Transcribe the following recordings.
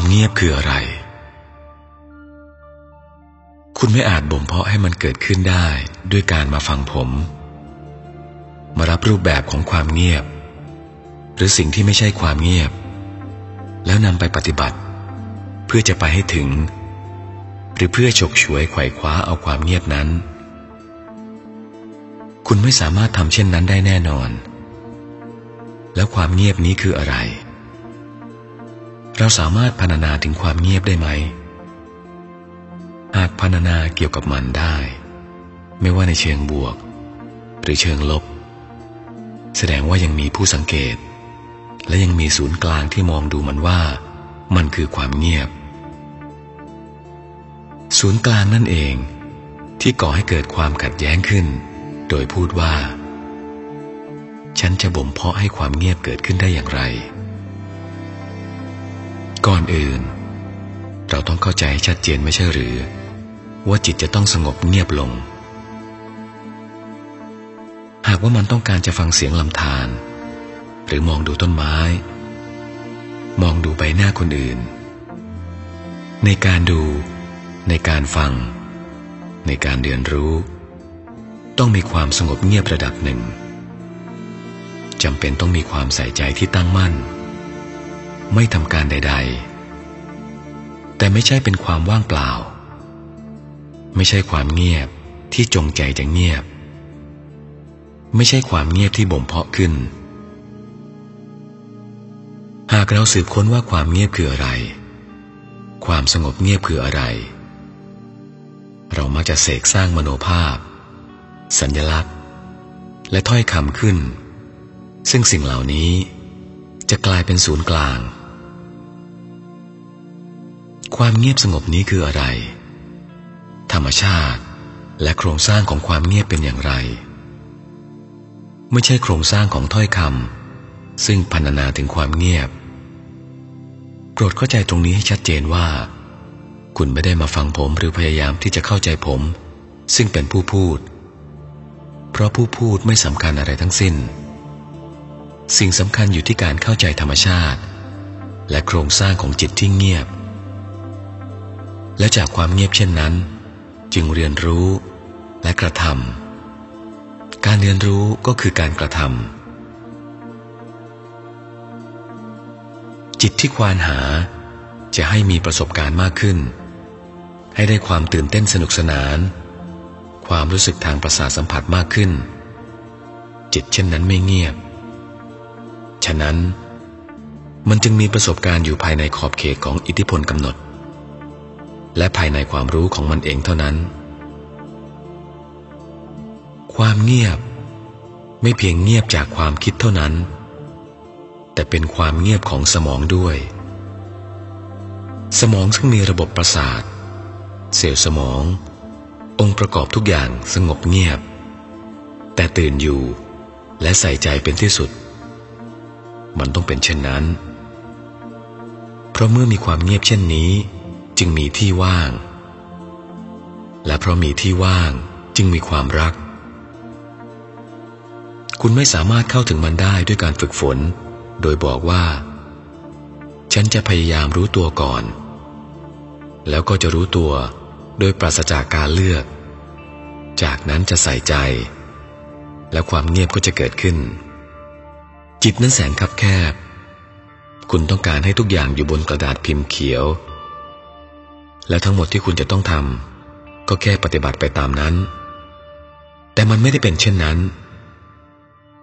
ความเงียบคืออะไร คุณไม่อาจบ่มเพาะให้มันเกิดขึ้นได้ด้วยการมาฟังผม มารับรูปแบบของความเงียบ หรือสิ่งที่ไม่ใช่ความเงียบ แล้วนำไปปฏิบัติ เพื่อจะไปให้ถึง หรือเพื่อฉกฉวยไขว่คว้าเอาความเงียบนั้น คุณไม่สามารถทำเช่นนั้นได้แน่นอน แล้วความเงียบนี้คืออะไร เราสามารถพรรณนาถึงความเงียบได้ไหม หากพรรณนาเกี่ยวกับมันได้ ไม่ว่าในเชิงบวก หรือเชิงลบ แสดงว่ายังมีผู้สังเกต และยังมีศูนย์กลางที่มองดูมันว่า มันคือความเงียบ ศูนย์กลางนั่นเองที่ก่อให้เกิดความขัดแย้งขึ้น โดยพูดว่า ฉันจะบ่มเพาะให้ความเงียบเกิดขึ้นได้อย่างไร ก่อนอื่น เราต้องเข้าใจชัดเจนไม่ใช่หรือ ว่าจิตจะต้องสงบเงียบลง หากว่ามันต้องการจะฟังเสียงลำธารหรือมองดูต้นไม้ มองดูใบหน้าคนอื่น ในการดู ในการฟัง ในการเรียนรู้ ต้องมีความสงบเงียบระดับหนึ่งจำเป็นต้องมีความใส่ใจที่ตั้งมั่น ไม่ทำการใด ๆ แต่ไม่ใช่เป็นความว่างเปล่า ไม่ใช่ความเงียบที่จงใจจะเงียบ ไม่ใช่ความเงียบที่บ่มเพาะขึ้น หากเราสืบค้นว่าความเงียบคืออะไร ความสงบเงียบคืออะไร เรามักจะเสกสร้างมโนภาพ สัญญลักษณ์ และถ้อยคำขึ้น ซึ่งสิ่งเหล่านี้จะกลายเป็นศูนย์กลาง ความเงียบสงบนี้คืออะไร ธรรมชาติและโครงสร้างของความเงียบเป็นอย่างไร ไม่ใช่โครงสร้างของถ้อยคำซึ่งพรรณนาถึงความเงียบ โปรดเข้าใจตรงนี้ให้ชัดเจนว่า คุณไม่ได้มาฟังผมหรือพยายามที่จะเข้าใจผม ซึ่งเป็นผู้พูด เพราะผู้พูดไม่สำคัญอะไรทั้งสิ้น สิ่งสำคัญอยู่ที่การเข้าใจธรรมชาติ และโครงสร้างของจิตที่เงียบ และจากความเงียบเช่นนั้น จึงเรียนรู้และกระทำการเรียนรู้ก็คือการกระทำจิตที่ควานหาจะให้มีประสบการณ์มากขึ้น ให้ได้ความตื่นเต้นสนุกสนาน ความรู้สึกทางประสาทสัมผัสมากขึ้น จิตเช่นนั้นไม่เงียบ ฉะนั้นมันจึงมีประสบการณ์อยู่ภายในขอบเขตของอิทธิพลกำหนด และภายในความรู้ของมันเองเท่านั้น ความเงียบ ไม่เพียงเงียบจากความคิดเท่านั้น แต่เป็นความเงียบของสมองด้วย สมองซึ่งมีระบบประสาท เซลล์สมอง องค์ประกอบทุกอย่างสงบเงียบ แต่ตื่นอยู่และใส่ใจเป็นที่สุด มันต้องเป็นเช่นนั้น เพราะเมื่อมีความเงียบเช่นนี้ จึงมีที่ว่าง และเพราะมีที่ว่างจึงมีความรัก คุณไม่สามารถเข้าถึงมันได้ด้วยการฝึกฝน โดยบอกว่า ฉันจะพยายามรู้ตัวก่อน แล้วก็จะรู้ตัวโดยปราศจากการเลือก จากนั้นจะใส่ใจ และความเงียบก็จะเกิดขึ้น จิตนั้นแสนคับแคบคุณต้องการให้ทุกอย่างอยู่บนกระดาษพิมพ์เขียว และทั้งหมดที่คุณจะต้องทำก็แค่ปฏิบัติไปตามนั้น แต่มันไม่ได้เป็นเช่นนั้น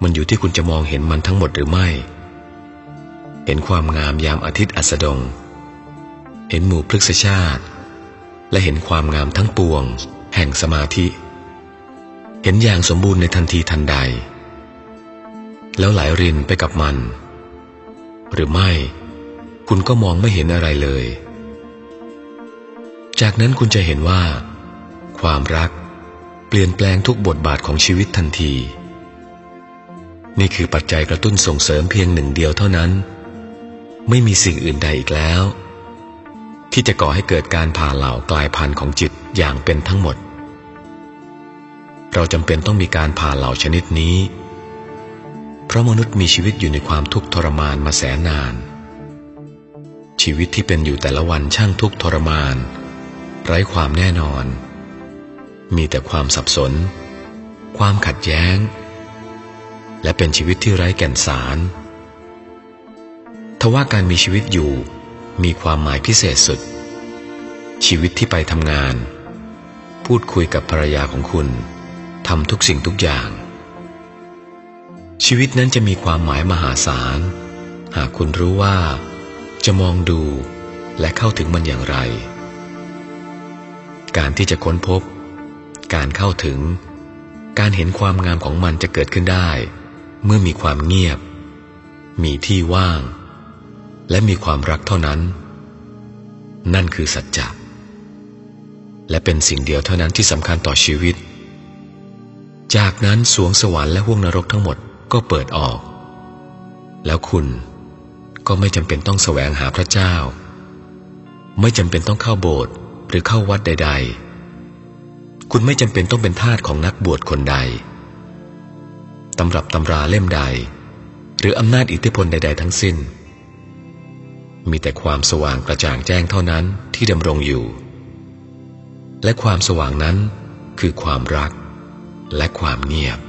มันอยู่ที่คุณจะมองเห็นมันทั้งหมดหรือไม่ เห็นความงามยามอาทิตย์อัสดง เห็นหมู่พฤกษชาติ และเห็นความงามทั้งปวง แห่งสมาธิ เห็นอย่างสมบูรณ์ในทันทีทันใด แล้วไหลรินไปกับมัน หรือไม่ คุณก็มองไม่เห็นอะไรเลย จากนั้นคุณจะเห็นว่า ความรัก เปลี่ยนแปลงทุกบทบาทของชีวิตทันที นี่คือปัจจัยกระตุ้นส่งเสริมเพียงหนึ่งเดียวเท่านั้น ไม่มีสิ่งอื่นใดอีกแล้ว ที่จะก่อให้เกิดการผ่าเหล่ากลายพันธุ์ของจิตอย่างเป็นทั้งหมด เราจำเป็นต้องมีการผ่าเหล่าชนิดนี้ เพราะมนุษย์มีชีวิตอยู่ในความทุกข์ทรมานมาแสนนาน ชีวิตที่เป็นอยู่แต่ละวันช่างทุกข์ทรมาน ไร้ความแน่นอน มีแต่ความสับสน ความขัดแย้ง และเป็นชีวิตที่ไร้แก่นสาร ทว่าการมีชีวิตอยู่มีความหมายพิเศษสุด ชีวิตที่ไปทำงาน พูดคุยกับภรรยาของคุณทำทุกสิ่งทุกอย่าง ชีวิตนั้นจะมีความหมายมหาศาล หากคุณรู้ว่า จะมองดูและเข้าถึงมันอย่างไร การที่จะค้นพบ การเข้าถึง การเห็นความงามของมันจะเกิดขึ้นได้ เมื่อมีความเงียบ มีที่ว่าง และมีความรักเท่านั้น นั่นคือสัจจะและเป็นสิ่งเดียวเท่านั้นที่สำคัญต่อชีวิต จากนั้นสวงสวรรค์และห้วงนรกทั้งหมดก็เปิดออก แล้วคุณก็ไม่จำเป็นต้องแสวงหาพระเจ้า ไม่จำเป็นต้องเข้าโบสถ์ หรือเข้าวัดใด ๆ คุณไม่จำเป็นต้องเป็นทาสของนักบวชคนใดตำรับตำราเล่มใด หรืออำนาจอิทธิพลใด ๆ ทั้งสิ้น มีแต่ความสว่างกระจ่างแจ้งเท่านั้นที่ดำรงอยู่ และความสว่างนั้นคือความรักและความเงียบ